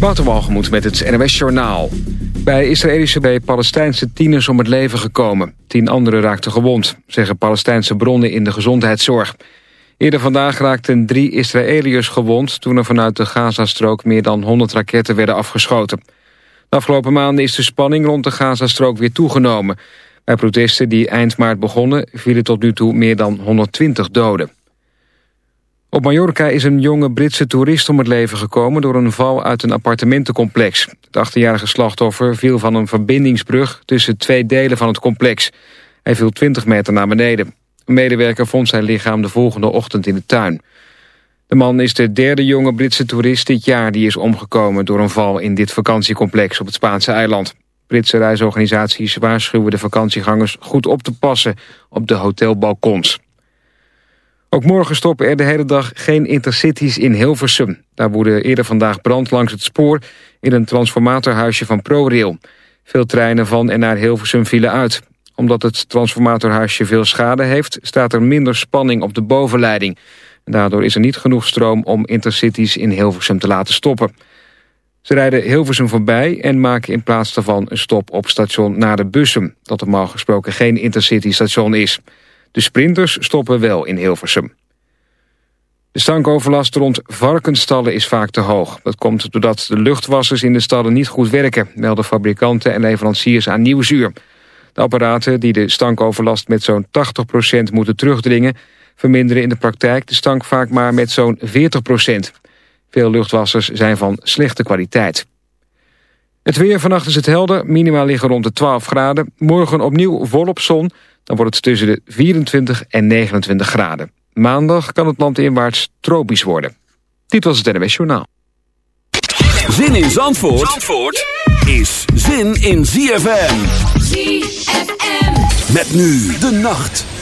Waterwalgemoed met het NWS Journaal. Bij Israëlische bij Palestijnse tieners om het leven gekomen. Tien anderen raakten gewond, zeggen Palestijnse bronnen in de gezondheidszorg. Eerder vandaag raakten drie Israëliërs gewond... toen er vanuit de Gazastrook meer dan 100 raketten werden afgeschoten. De afgelopen maanden is de spanning rond de Gazastrook weer toegenomen. Bij protesten die eind maart begonnen... vielen tot nu toe meer dan 120 doden. Op Mallorca is een jonge Britse toerist om het leven gekomen... door een val uit een appartementencomplex. Het 18-jarige slachtoffer viel van een verbindingsbrug... tussen twee delen van het complex. Hij viel 20 meter naar beneden. Een medewerker vond zijn lichaam de volgende ochtend in de tuin. De man is de derde jonge Britse toerist dit jaar... die is omgekomen door een val in dit vakantiecomplex op het Spaanse eiland. Britse reisorganisaties waarschuwen de vakantiegangers goed op te passen op de hotelbalkons. Ook morgen stoppen er de hele dag geen intercities in Hilversum. Daar woedde eerder vandaag brand langs het spoor in een transformatorhuisje van ProRail. Veel treinen van en naar Hilversum vielen uit. Omdat het transformatorhuisje veel schade heeft, staat er minder spanning op de bovenleiding. Daardoor is er niet genoeg stroom om intercities in Hilversum te laten stoppen. Ze rijden Hilversum voorbij en maken in plaats daarvan een stop op station naar de Bussum, dat normaal gesproken geen intercity station is. De sprinters stoppen wel in Hilversum. De stankoverlast rond varkensstallen is vaak te hoog. Dat komt doordat de luchtwassers in de stallen niet goed werken... melden fabrikanten en leveranciers aan Nieuwsuur. De apparaten die de stankoverlast met zo'n 80% moeten terugdringen... verminderen in de praktijk de stank vaak maar met zo'n 40%. Veel luchtwassers zijn van slechte kwaliteit. Het weer vannacht is het helder, minima liggen rond de 12 graden. Morgen opnieuw volop zon... Dan wordt het tussen de 24 en 29 graden. Maandag kan het land inwaarts tropisch worden. Dit was het NWS Journaal. Zin in Zandvoort, Zandvoort is zin in ZFM. ZFM. Met nu de nacht.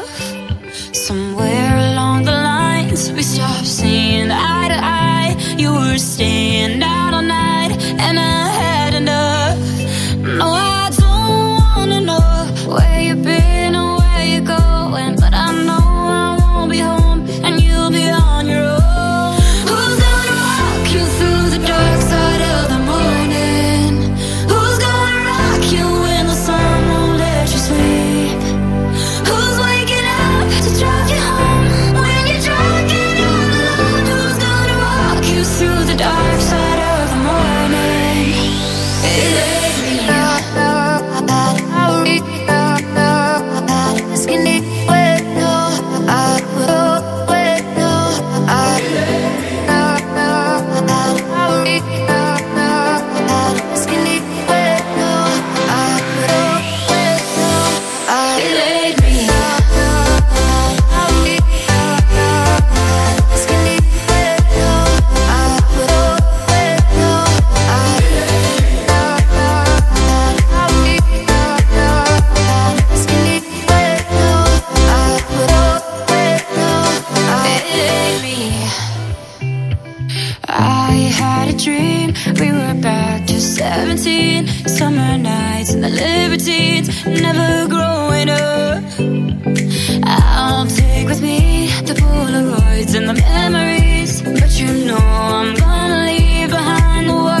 dream. We were back to 17. Summer nights and the libertines. Never growing up. I'll take with me the Polaroids and the memories. But you know I'm gonna leave behind the world.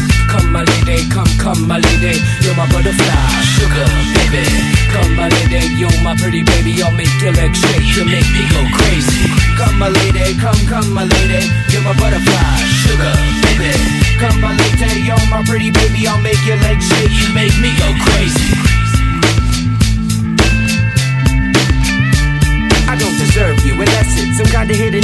Come, my lady, come, come, my lady, you're my butterfly, sugar, baby. Come, my lady, you're my pretty baby, I'll make your legs shake, you make me go crazy. Come, my lady, come, come, my lady, you're my butterfly, sugar, baby. Come, my lady, you're my pretty baby, I'll make your legs shake, you make me go crazy. I don't deserve you unless it's some kind of hidden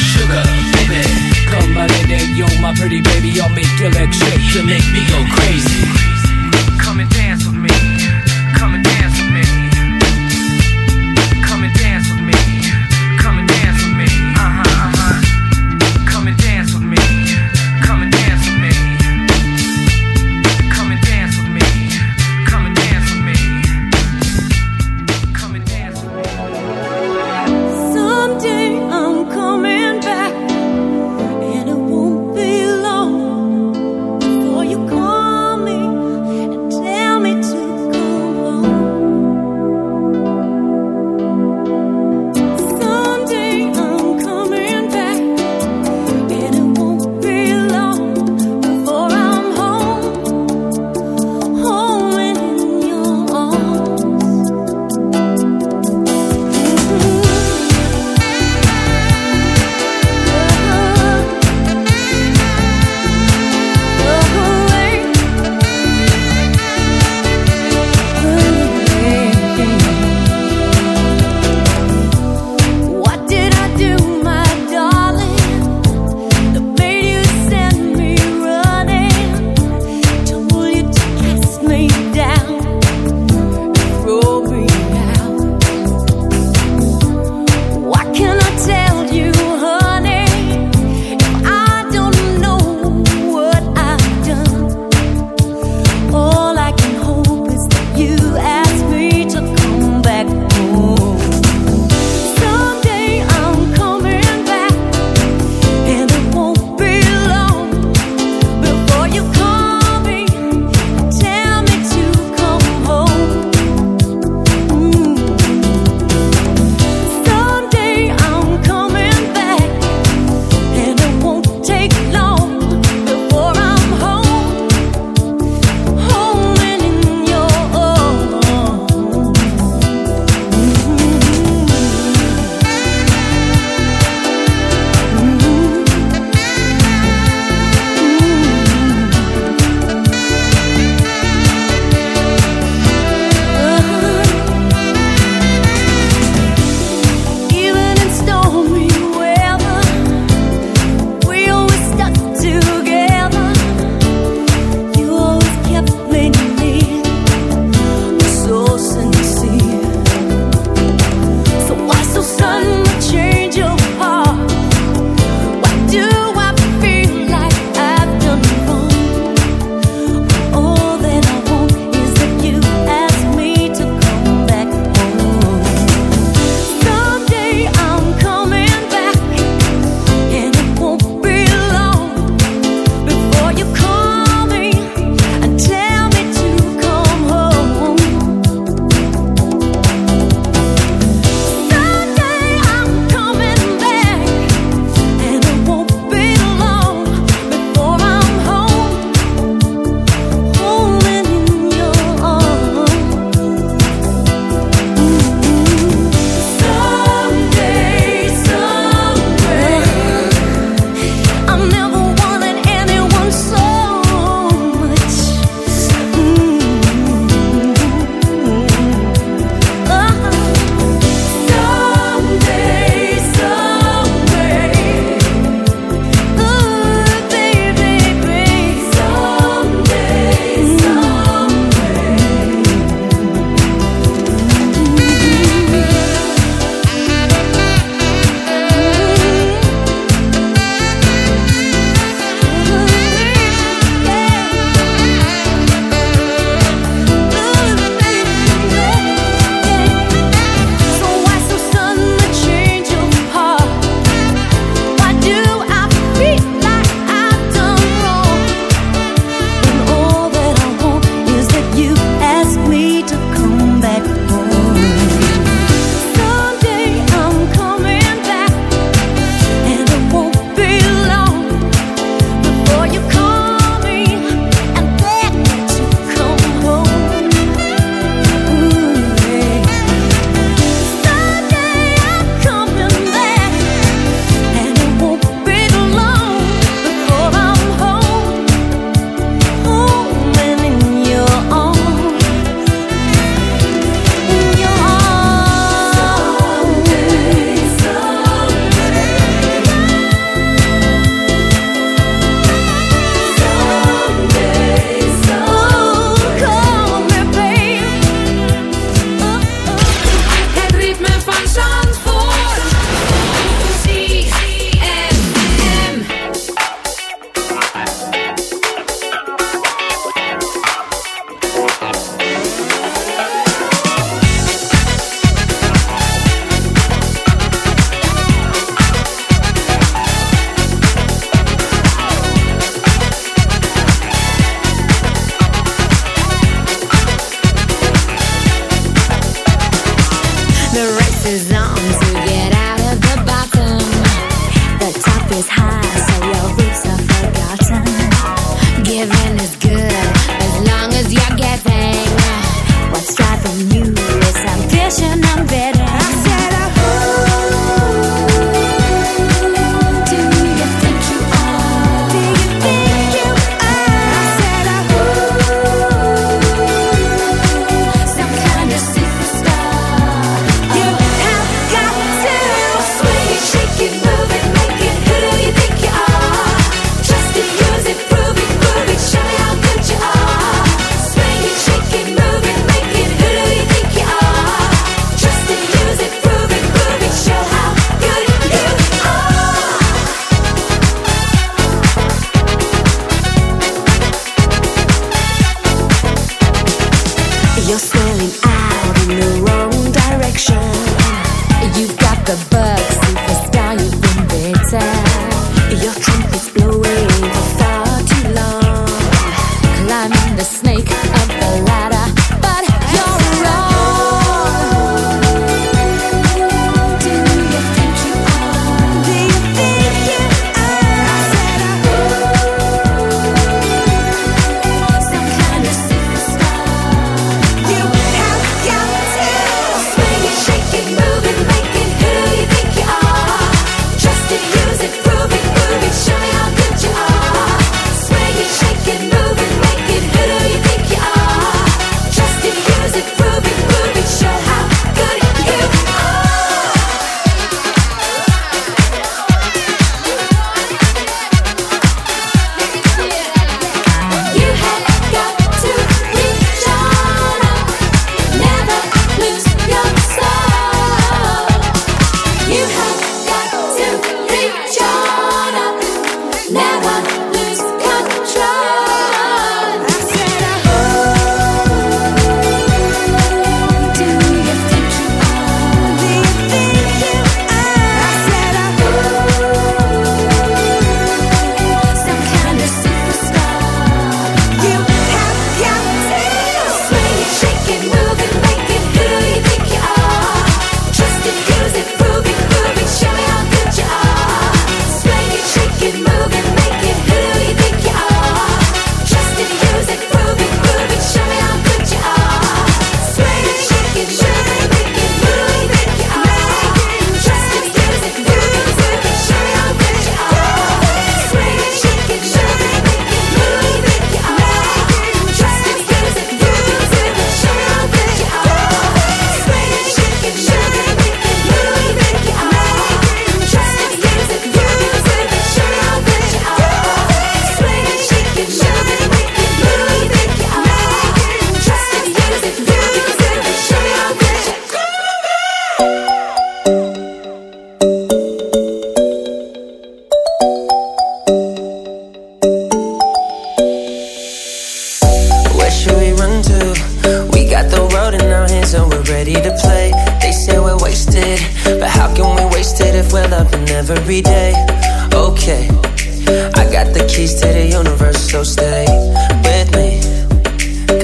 sugar, baby. Come my lady, you're my pretty baby. I'll make your legs shake. You make me go crazy. Come and dance with me. Come and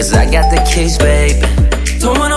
Cause I got the keys, babe. Don't wanna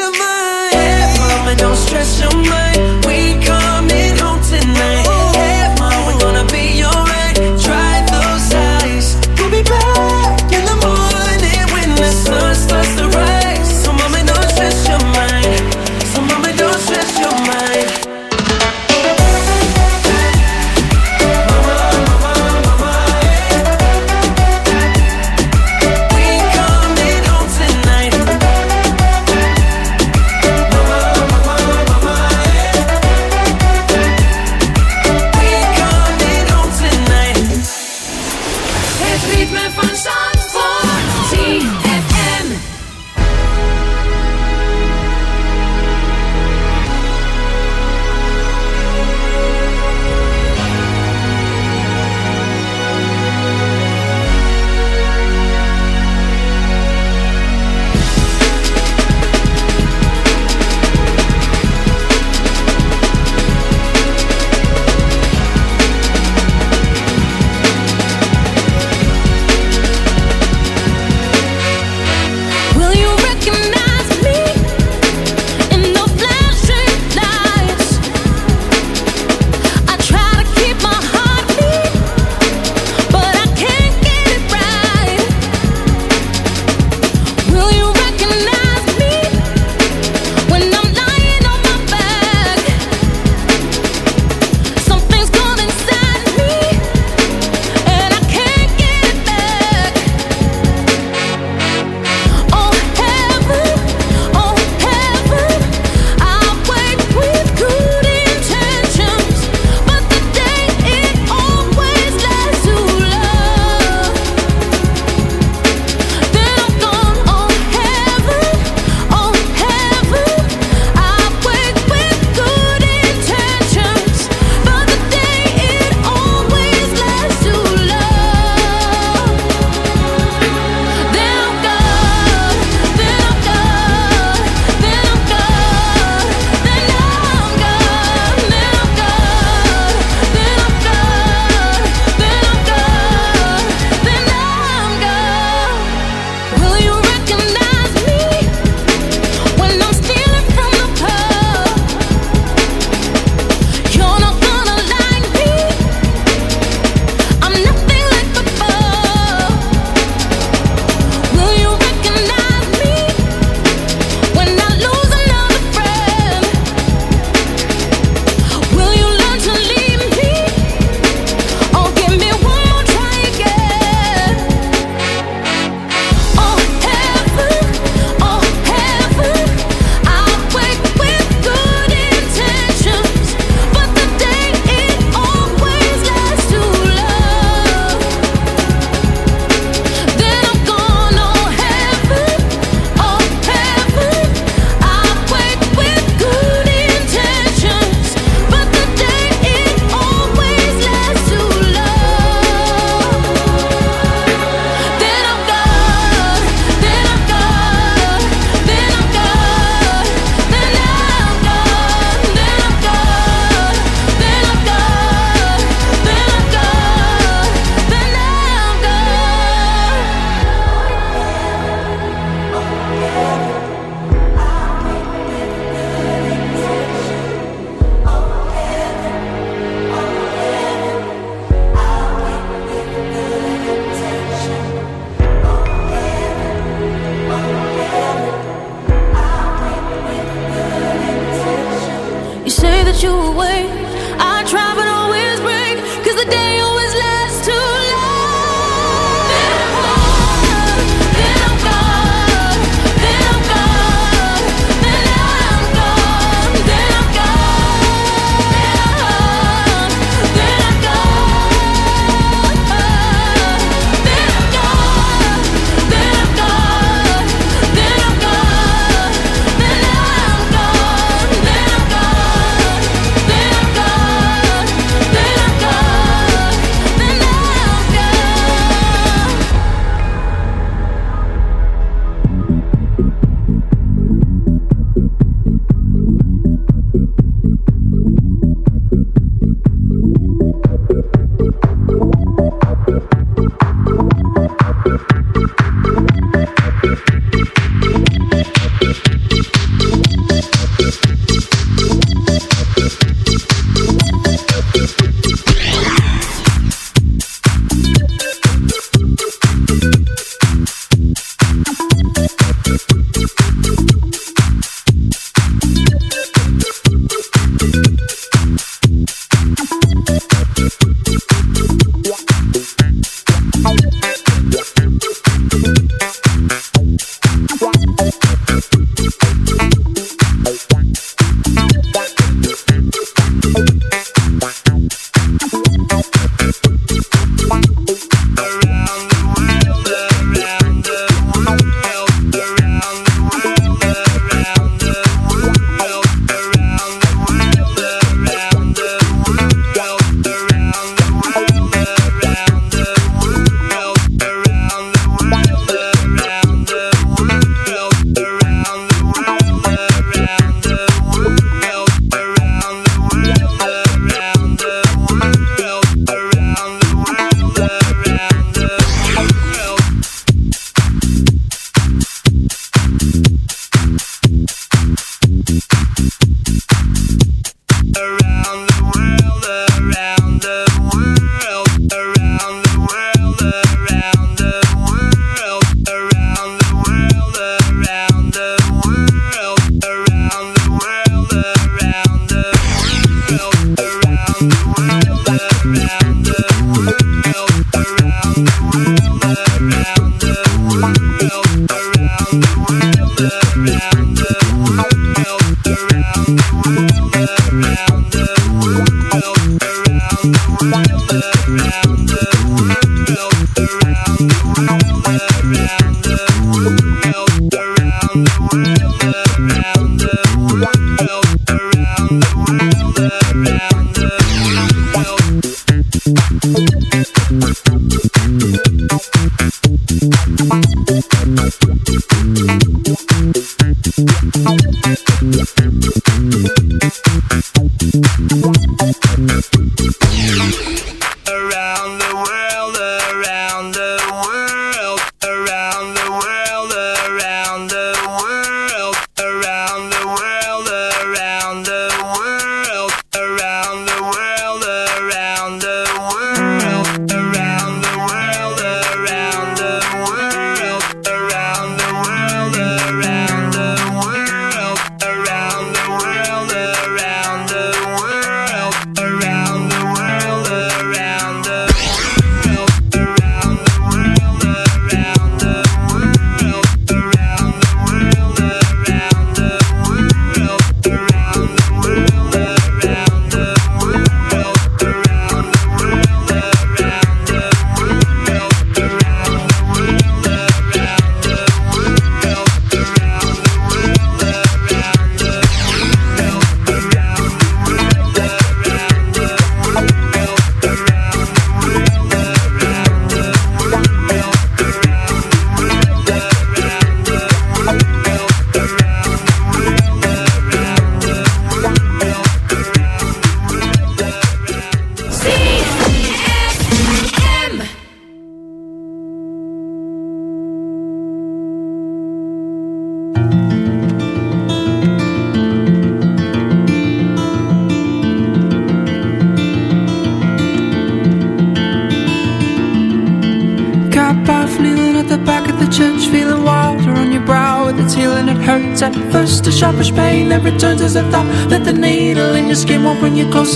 of my head, mama, don't stress your mind.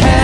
head.